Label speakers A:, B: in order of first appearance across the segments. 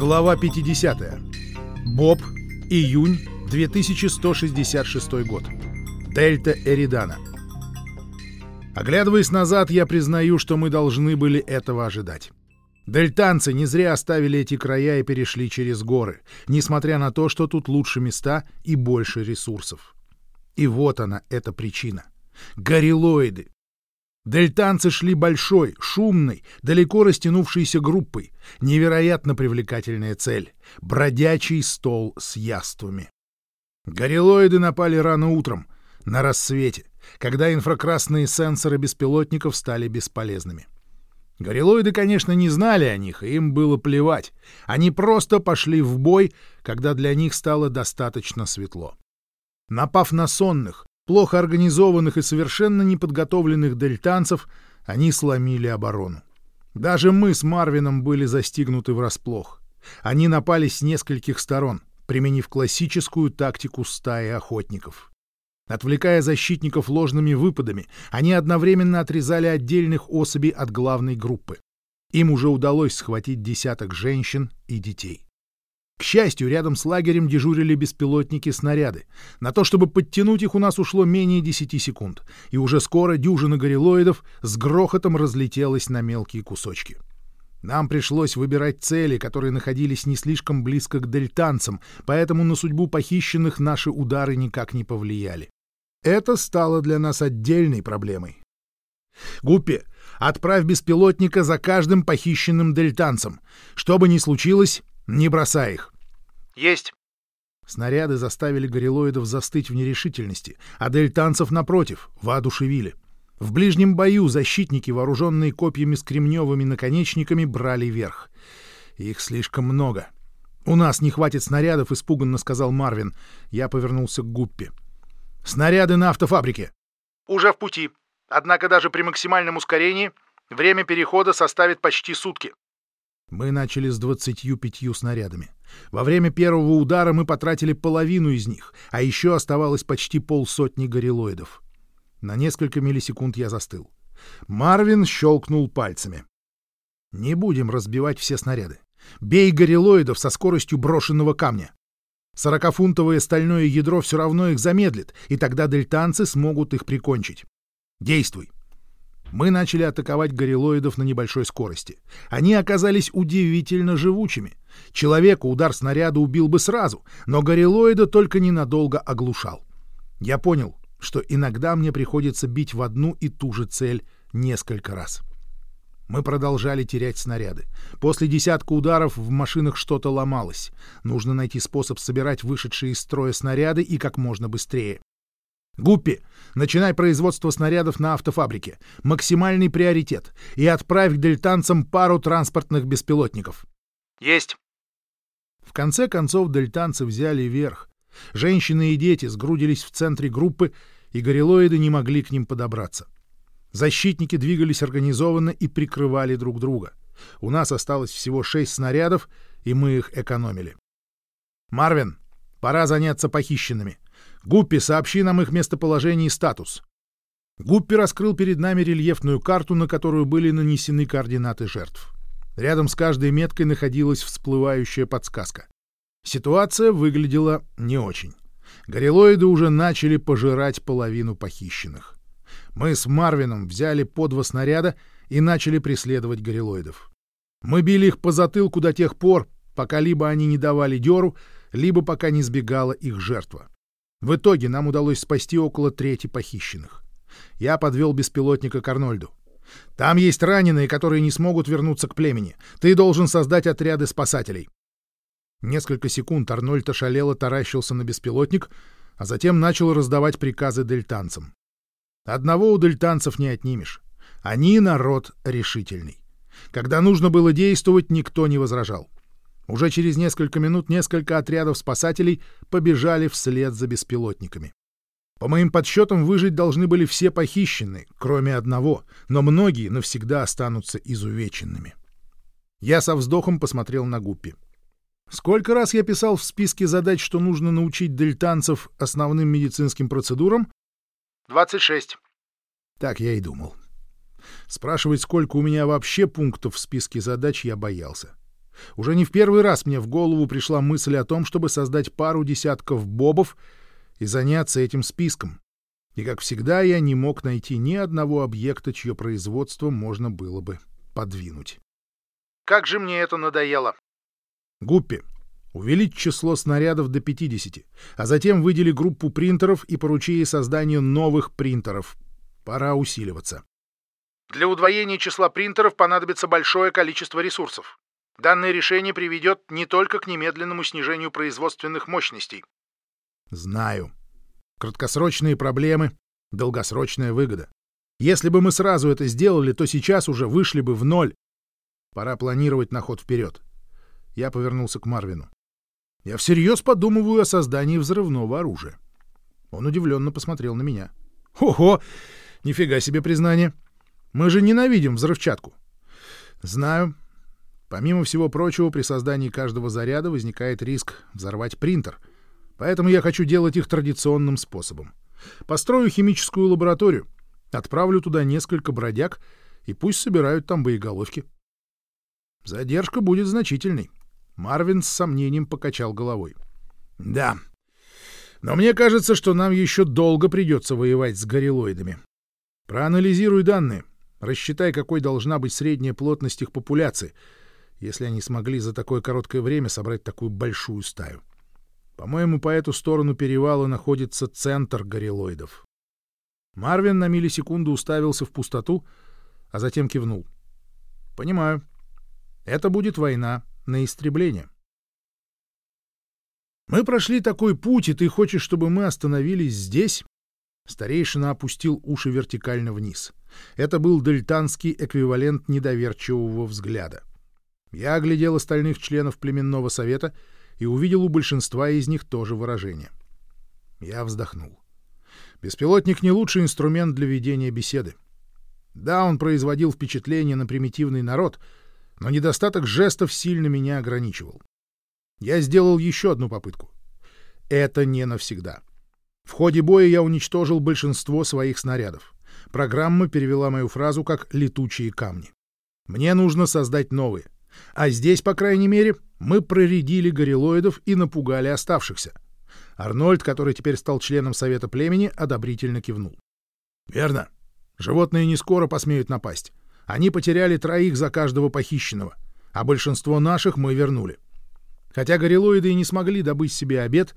A: Глава 50. Боб. Июнь 2166 год. Дельта Эридана. Оглядываясь назад, я признаю, что мы должны были этого ожидать. Дельтанцы не зря оставили эти края и перешли через горы, несмотря на то, что тут лучше места и больше ресурсов. И вот она, эта причина. Горилоиды. Дельтанцы шли большой, шумной, далеко растянувшейся группой. Невероятно привлекательная цель — бродячий стол с яствами. Горилоиды напали рано утром, на рассвете, когда инфракрасные сенсоры беспилотников стали бесполезными. Горилоиды, конечно, не знали о них, и им было плевать. Они просто пошли в бой, когда для них стало достаточно светло. Напав на сонных, плохо организованных и совершенно неподготовленных дельтанцев, они сломили оборону. Даже мы с Марвином были застигнуты врасплох. Они напали с нескольких сторон, применив классическую тактику стаи охотников. Отвлекая защитников ложными выпадами, они одновременно отрезали отдельных особей от главной группы. Им уже удалось схватить десяток женщин и детей. К счастью, рядом с лагерем дежурили беспилотники-снаряды. На то, чтобы подтянуть их, у нас ушло менее 10 секунд, и уже скоро дюжина горилоидов с грохотом разлетелась на мелкие кусочки. Нам пришлось выбирать цели, которые находились не слишком близко к дельтанцам, поэтому на судьбу похищенных наши удары никак не повлияли. Это стало для нас отдельной проблемой. «Гуппи, отправь беспилотника за каждым похищенным дельтанцем. Что бы ни случилось, не бросай их.
B: Есть.
A: Снаряды заставили горилоидов застыть в нерешительности, а дельтанцев, напротив, воодушевили. В ближнем бою защитники, вооруженные копьями с кремневыми наконечниками, брали верх. Их слишком много. «У нас не хватит снарядов», — испуганно сказал Марвин. Я повернулся к Гуппе. «Снаряды на автофабрике».
B: «Уже в пути. Однако даже при максимальном ускорении время перехода составит почти сутки.
A: Мы начали с 25 снарядами. Во время первого удара мы потратили половину из них, а еще оставалось почти полсотни горилоидов. На несколько миллисекунд я застыл. Марвин щелкнул пальцами. «Не будем разбивать все снаряды. Бей горилоидов со скоростью брошенного камня. Сорокафунтовое стальное ядро все равно их замедлит, и тогда дельтанцы смогут их прикончить. Действуй!» Мы начали атаковать горилоидов на небольшой скорости. Они оказались удивительно живучими. Человека удар снаряда убил бы сразу, но горилоида только ненадолго оглушал. Я понял, что иногда мне приходится бить в одну и ту же цель несколько раз. Мы продолжали терять снаряды. После десятка ударов в машинах что-то ломалось. Нужно найти способ собирать вышедшие из строя снаряды и как можно быстрее. Гуппи, начинай производство снарядов на автофабрике. Максимальный приоритет. И отправь к дельтанцам пару транспортных беспилотников.
B: Есть.
A: В конце концов дельтанцы взяли верх. Женщины и дети сгрудились в центре группы, и горилоиды не могли к ним подобраться. Защитники двигались организованно и прикрывали друг друга. У нас осталось всего шесть снарядов, и мы их экономили. «Марвин, пора заняться похищенными. Гуппи, сообщи нам их местоположение и статус. Гуппи раскрыл перед нами рельефную карту, на которую были нанесены координаты жертв. Рядом с каждой меткой находилась всплывающая подсказка. Ситуация выглядела не очень. Горилоиды уже начали пожирать половину похищенных. Мы с Марвином взяли по два снаряда и начали преследовать горилоидов. Мы били их по затылку до тех пор, пока либо они не давали дёру, либо пока не сбегала их жертва. В итоге нам удалось спасти около трети похищенных. Я подвел беспилотника к Арнольду. «Там есть раненые, которые не смогут вернуться к племени. Ты должен создать отряды спасателей». Несколько секунд Арнольд ошалело таращился на беспилотник, а затем начал раздавать приказы дельтанцам. Одного у дельтанцев не отнимешь. Они народ решительный. Когда нужно было действовать, никто не возражал. Уже через несколько минут несколько отрядов спасателей побежали вслед за беспилотниками. По моим подсчетам, выжить должны были все похищенные, кроме одного, но многие навсегда останутся изувеченными. Я со вздохом посмотрел на Гуппи. Сколько раз я писал в списке задач, что нужно научить дельтанцев основным медицинским процедурам?
B: 26.
A: Так я и думал. Спрашивать, сколько у меня вообще пунктов в списке задач, я боялся. Уже не в первый раз мне в голову пришла мысль о том, чтобы создать пару десятков бобов и заняться этим списком. И, как всегда, я не мог найти ни одного объекта, чье производство можно было бы подвинуть.
B: Как же мне это надоело.
A: Гуппи, увеличь число снарядов до 50, а затем выдели группу принтеров и поручи ей создание новых принтеров. Пора усиливаться.
B: Для удвоения числа принтеров понадобится большое количество ресурсов. Данное решение приведет не только к немедленному снижению производственных мощностей.
A: Знаю. Краткосрочные проблемы, долгосрочная выгода. Если бы мы сразу это сделали, то сейчас уже вышли бы в ноль. Пора планировать на ход вперед. Я повернулся к Марвину. Я всерьез подумываю о создании взрывного оружия. Он удивленно посмотрел на меня. Ого! Нифига себе признание. Мы же ненавидим взрывчатку. Знаю. Помимо всего прочего, при создании каждого заряда возникает риск взорвать принтер. Поэтому я хочу делать их традиционным способом. Построю химическую лабораторию, отправлю туда несколько бродяг, и пусть собирают там боеголовки. Задержка будет значительной. Марвин с сомнением покачал головой. Да. Но мне кажется, что нам еще долго придется воевать с горилоидами. Проанализируй данные. Рассчитай, какой должна быть средняя плотность их популяции, если они смогли за такое короткое время собрать такую большую стаю. По-моему, по эту сторону перевала находится центр горилоидов. Марвин на миллисекунду уставился в пустоту, а затем кивнул. «Понимаю. Это будет война на истребление. Мы прошли такой путь, и ты хочешь, чтобы мы остановились здесь? Старейшина опустил уши вертикально вниз. Это был дельтанский эквивалент недоверчивого взгляда. Я оглядел остальных членов племенного совета и увидел у большинства из них тоже выражение. Я вздохнул. Беспилотник не лучший инструмент для ведения беседы. Да, он производил впечатление на примитивный народ — но недостаток жестов сильно меня ограничивал. Я сделал еще одну попытку. Это не навсегда. В ходе боя я уничтожил большинство своих снарядов. Программа перевела мою фразу как «летучие камни». Мне нужно создать новые. А здесь, по крайней мере, мы проредили горилоидов и напугали оставшихся. Арнольд, который теперь стал членом Совета племени, одобрительно кивнул. «Верно. Животные не скоро посмеют напасть. Они потеряли троих за каждого похищенного, а большинство наших мы вернули. Хотя горилоиды и не смогли добыть себе обед,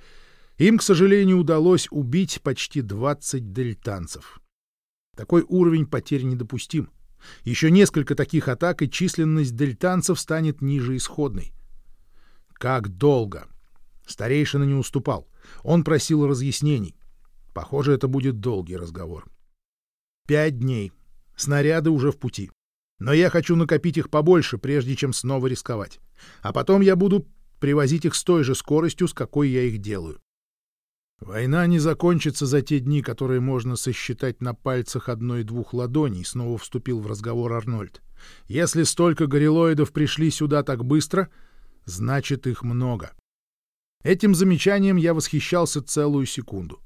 A: им, к сожалению, удалось убить почти 20 дельтанцев. Такой уровень потерь недопустим. Еще несколько таких атак, и численность дельтанцев станет ниже исходной. Как долго? Старейшина не уступал. Он просил разъяснений. Похоже, это будет долгий разговор. Пять дней. Снаряды уже в пути. Но я хочу накопить их побольше, прежде чем снова рисковать. А потом я буду привозить их с той же скоростью, с какой я их делаю. Война не закончится за те дни, которые можно сосчитать на пальцах одной-двух ладоней, снова вступил в разговор Арнольд. Если столько горилоидов пришли сюда так быстро, значит их много. Этим замечанием я восхищался целую секунду.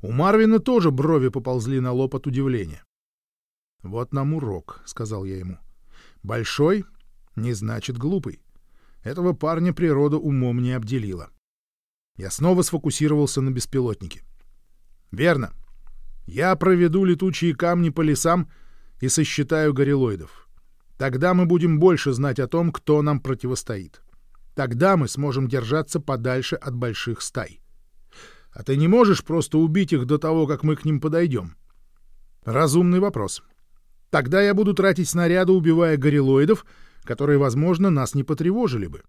A: У Марвина тоже брови поползли на лоб от удивления. «Вот нам урок», — сказал я ему. «Большой не значит глупый. Этого парня природа умом не обделила». Я снова сфокусировался на беспилотнике. «Верно. Я проведу летучие камни по лесам и сосчитаю горилоидов. Тогда мы будем больше знать о том, кто нам противостоит. Тогда мы сможем держаться подальше от больших стай. А ты не можешь просто убить их до того, как мы к ним подойдем?» Разумный вопрос. Тогда я буду тратить снаряды, убивая горилоидов, которые, возможно, нас не потревожили бы.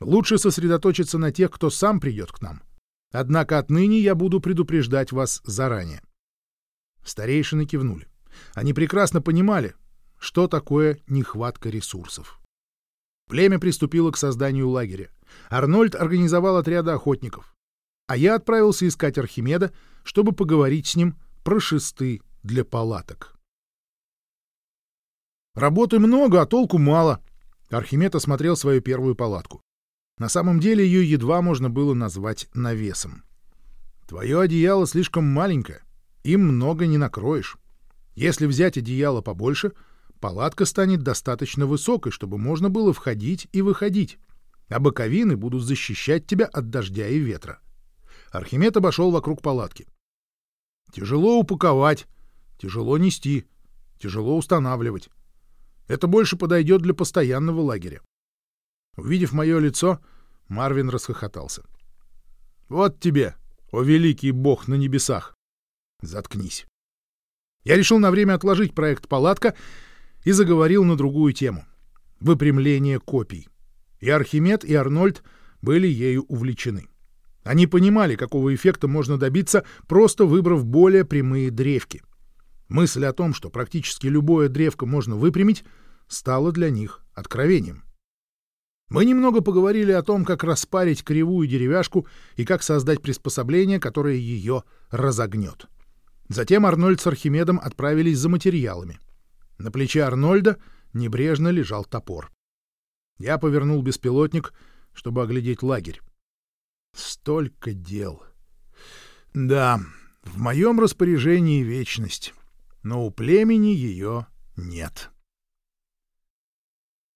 A: Лучше сосредоточиться на тех, кто сам придет к нам. Однако отныне я буду предупреждать вас заранее. Старейшины кивнули. Они прекрасно понимали, что такое нехватка ресурсов. Племя приступило к созданию лагеря. Арнольд организовал отряды охотников. А я отправился искать Архимеда, чтобы поговорить с ним про шесты для палаток. Работы много, а толку мало. Архимед осмотрел свою первую палатку. На самом деле ее едва можно было назвать навесом. Твое одеяло слишком маленькое, им много не накроешь. Если взять одеяло побольше, палатка станет достаточно высокой, чтобы можно было входить и выходить, а боковины будут защищать тебя от дождя и ветра. Архимед обошел вокруг палатки. Тяжело упаковать, тяжело нести, тяжело устанавливать. Это больше подойдет для постоянного лагеря. Увидев мое лицо, Марвин расхохотался. «Вот тебе, о великий бог на небесах!» «Заткнись!» Я решил на время отложить проект «Палатка» и заговорил на другую тему — выпрямление копий. И Архимед, и Арнольд были ею увлечены. Они понимали, какого эффекта можно добиться, просто выбрав более прямые древки. Мысль о том, что практически любое древко можно выпрямить, стала для них откровением. Мы немного поговорили о том, как распарить кривую деревяшку и как создать приспособление, которое ее разогнет. Затем Арнольд с Архимедом отправились за материалами. На плече Арнольда небрежно лежал топор. Я повернул беспилотник, чтобы оглядеть лагерь. Столько дел. Да, в моем распоряжении вечность, но у племени ее нет.